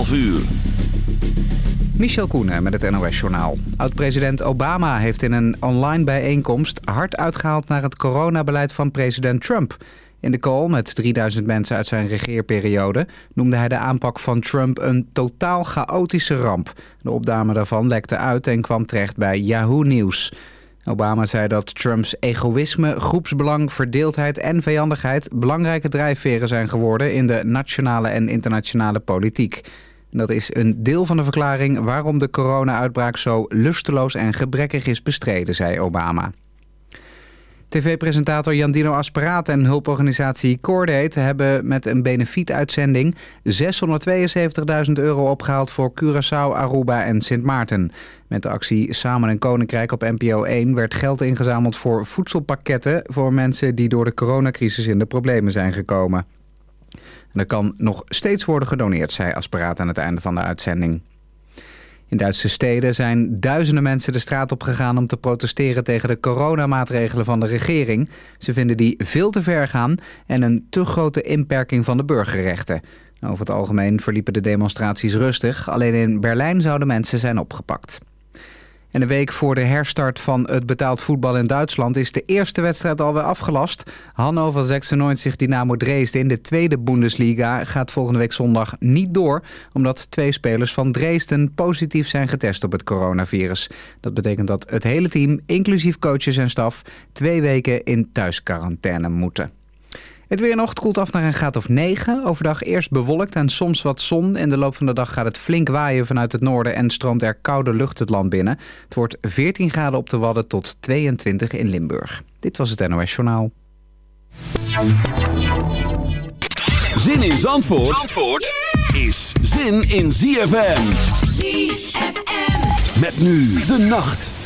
12 uur. Michel Koenen met het NOS-journaal. Oud-president Obama heeft in een online bijeenkomst hard uitgehaald naar het coronabeleid van president Trump. In de call met 3000 mensen uit zijn regeerperiode noemde hij de aanpak van Trump een totaal chaotische ramp. De opname daarvan lekte uit en kwam terecht bij Yahoo News. Obama zei dat Trumps egoïsme, groepsbelang, verdeeldheid en vijandigheid belangrijke drijfveren zijn geworden in de nationale en internationale politiek. Dat is een deel van de verklaring waarom de corona-uitbraak zo lusteloos en gebrekkig is bestreden, zei Obama. TV-presentator Jandino Asperaat en hulporganisatie Cordate hebben met een benefietuitzending 672.000 euro opgehaald voor Curaçao, Aruba en Sint Maarten. Met de actie Samen een Koninkrijk op NPO 1 werd geld ingezameld voor voedselpakketten voor mensen die door de coronacrisis in de problemen zijn gekomen. En er kan nog steeds worden gedoneerd, zei Asperaat aan het einde van de uitzending. In Duitse steden zijn duizenden mensen de straat op gegaan om te protesteren tegen de coronamaatregelen van de regering. Ze vinden die veel te ver gaan en een te grote inperking van de burgerrechten. Over het algemeen verliepen de demonstraties rustig. Alleen in Berlijn zouden mensen zijn opgepakt. En een week voor de herstart van het betaald voetbal in Duitsland is de eerste wedstrijd alweer afgelast. Hannover 96 Dynamo Dresden in de tweede Bundesliga gaat volgende week zondag niet door... omdat twee spelers van Dresden positief zijn getest op het coronavirus. Dat betekent dat het hele team, inclusief coaches en staf... twee weken in thuisquarantaine moeten. Het weer nog koelt af naar een graad of 9. Overdag eerst bewolkt en soms wat zon. In de loop van de dag gaat het flink waaien vanuit het noorden... en stroomt er koude lucht het land binnen. Het wordt 14 graden op de Wadden tot 22 in Limburg. Dit was het NOS Journaal. Zin in Zandvoort, Zandvoort is zin in ZFM. ZFM. Met nu de nacht.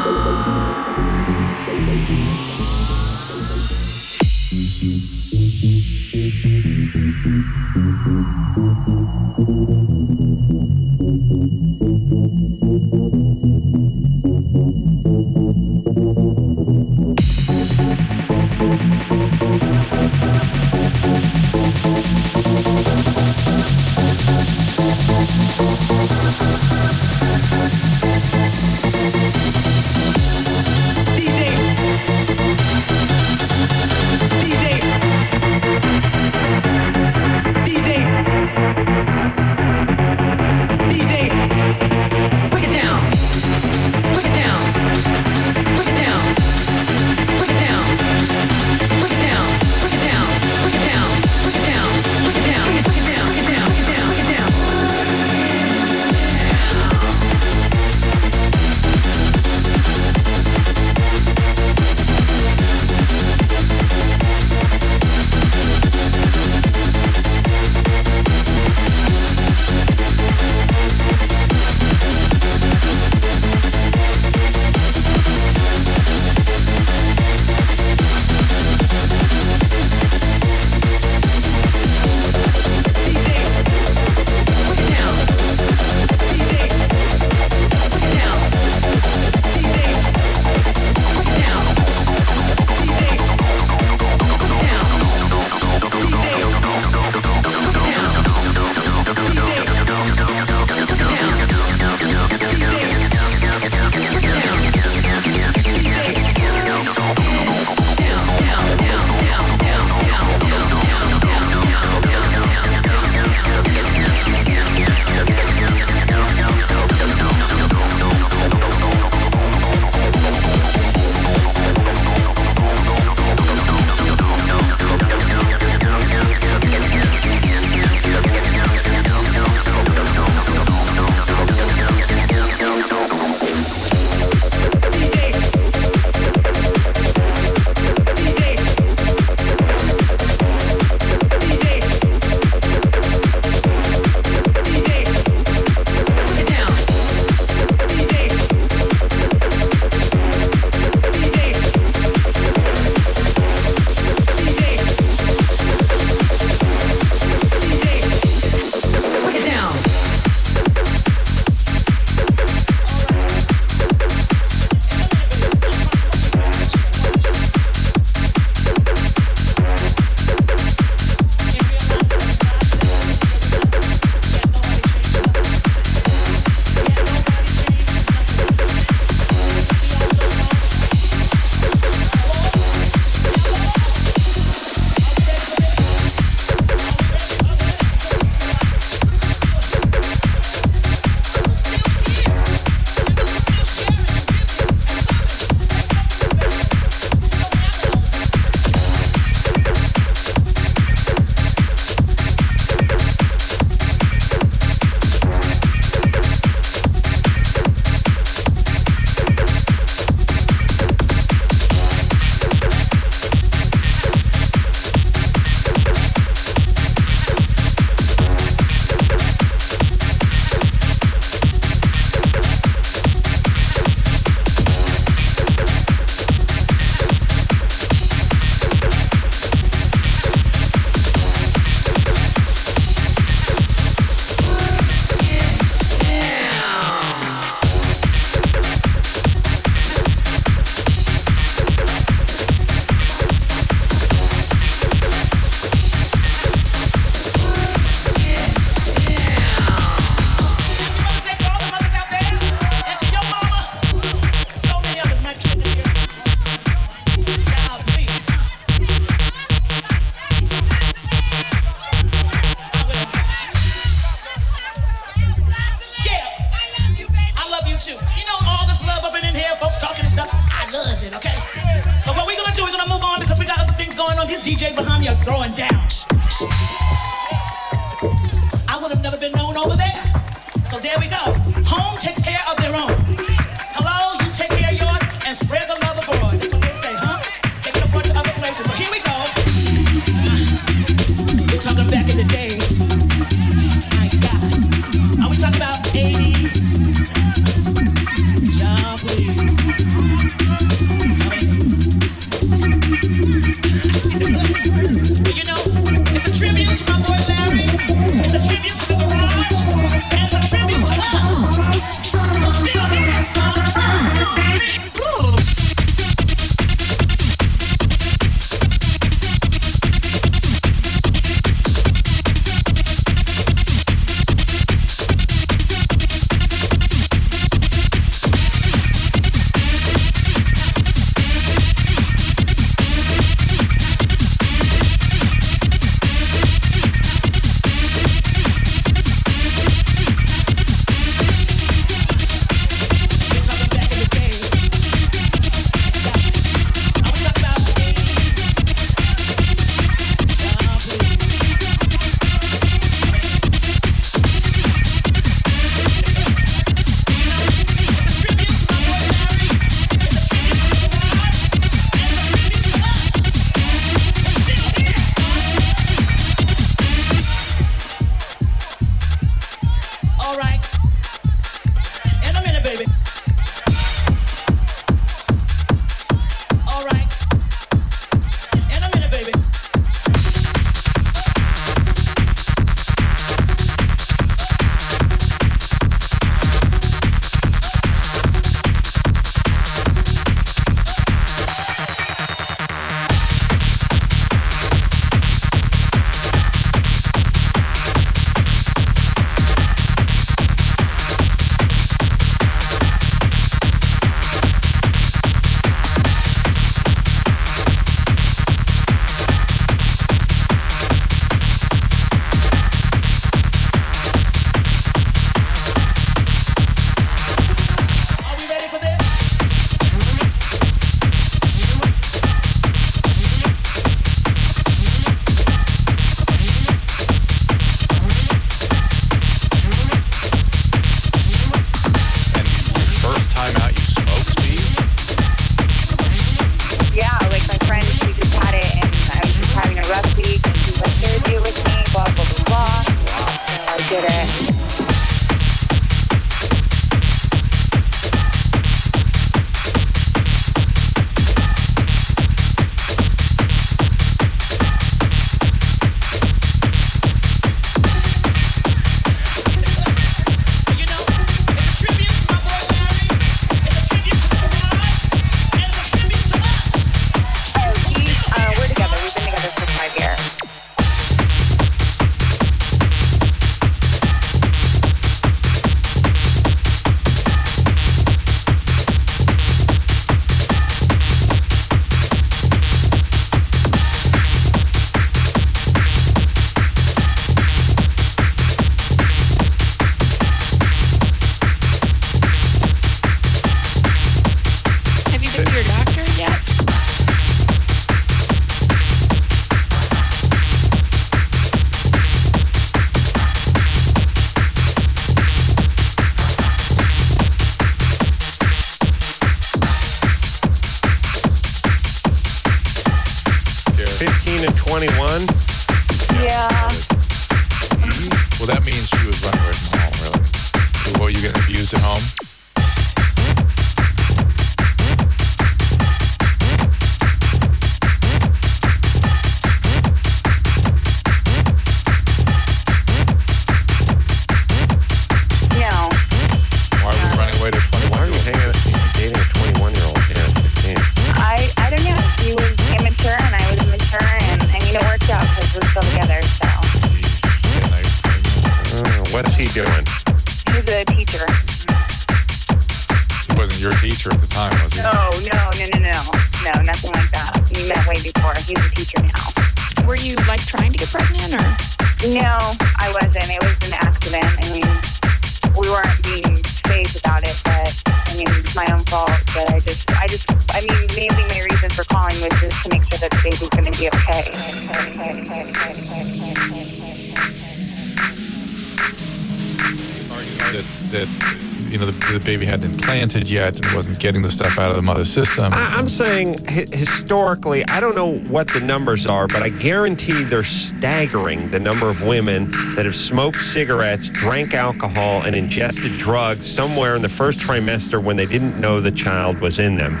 Hadn't yet and wasn't getting the stuff out of the mother's system. I, I'm saying hi- historically, I don't know what the numbers are, but I guarantee they're staggering the number of women that have smoked cigarettes, drank alcohol, and ingested drugs somewhere in the first trimester when they didn't know the child was in them.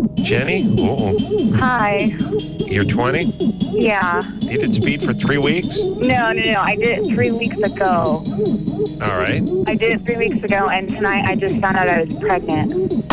Jenny? Hi. You're 20? Yeah. You did speed for three weeks? No, no, no. I did it three weeks ago. All right. I did it three weeks ago, and tonight I just found out I was pregnant.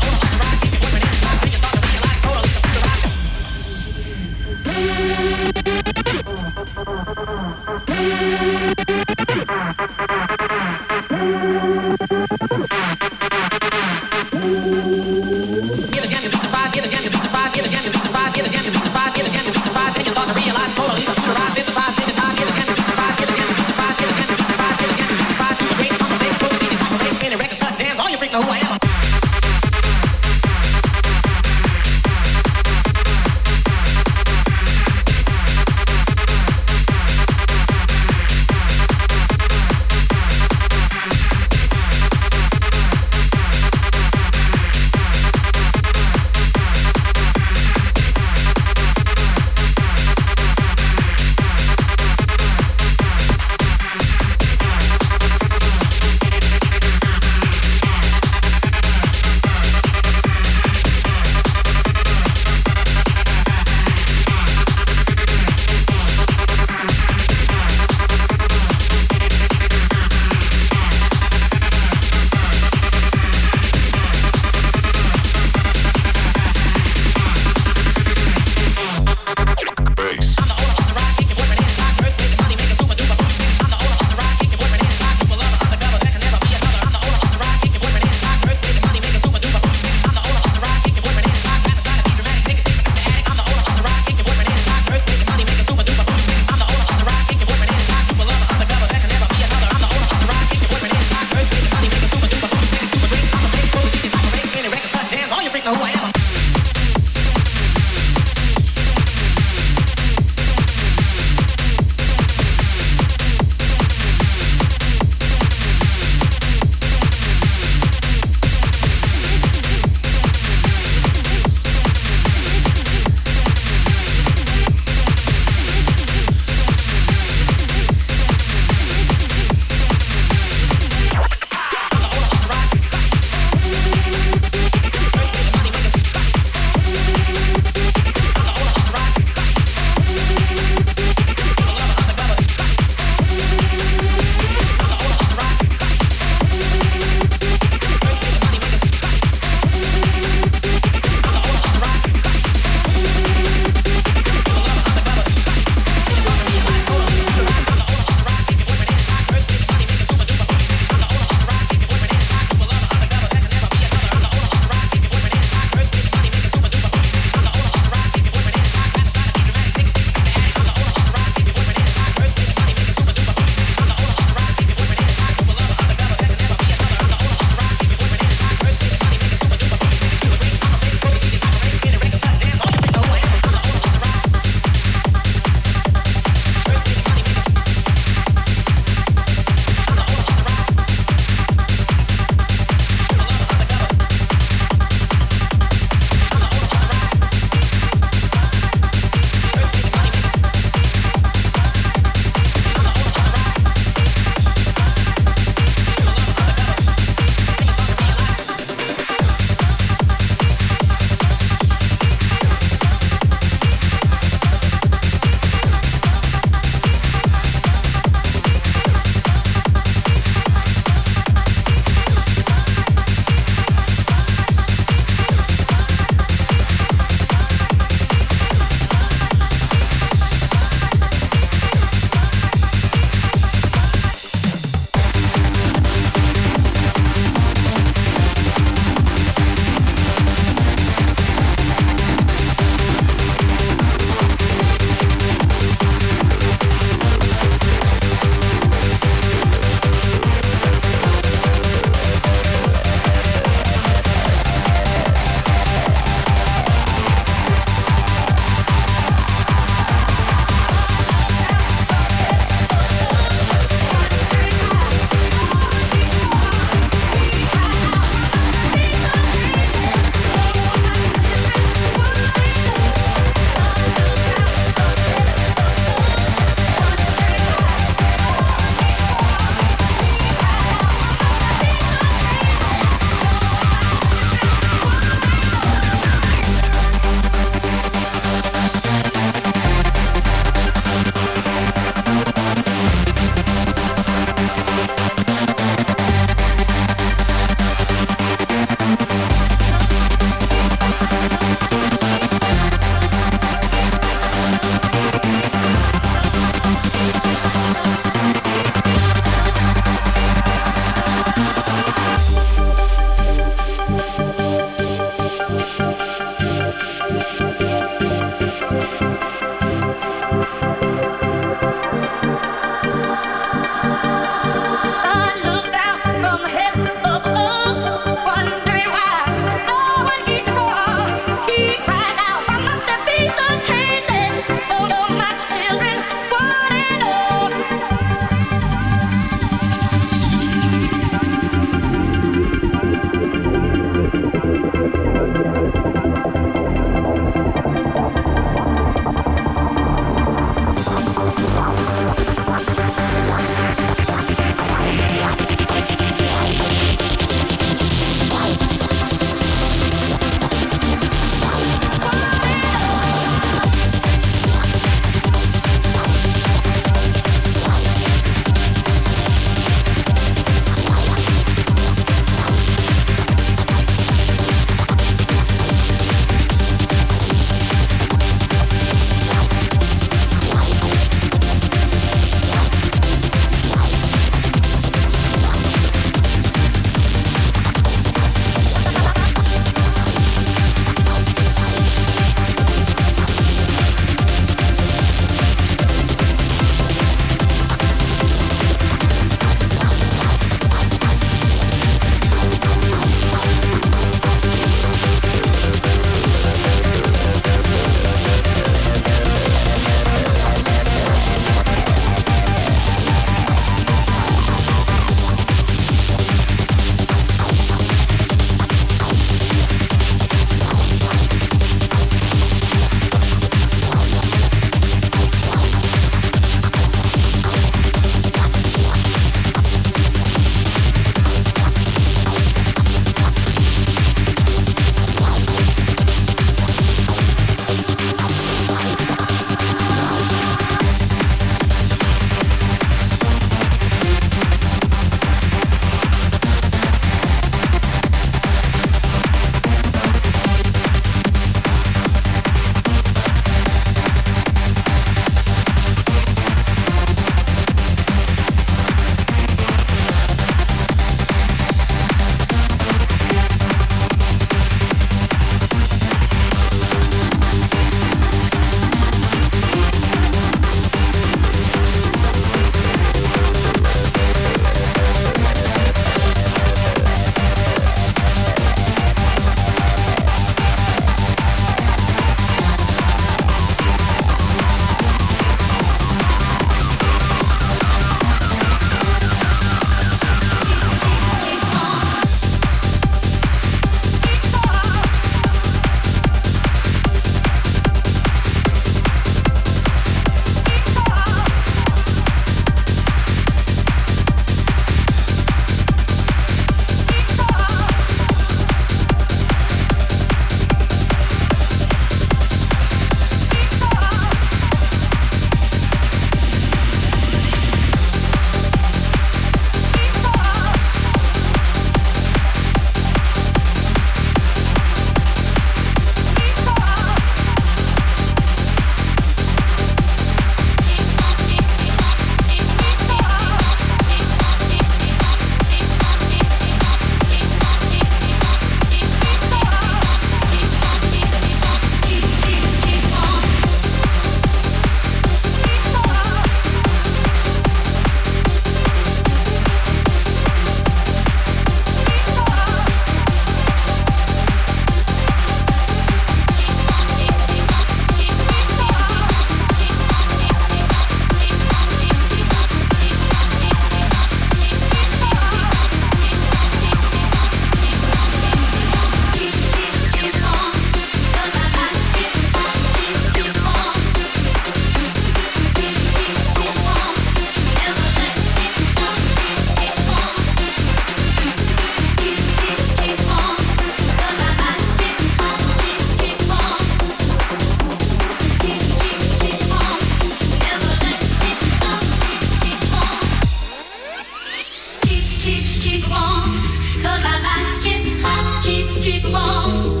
keep, keep warm, cause I like it hot, keep, keep warm.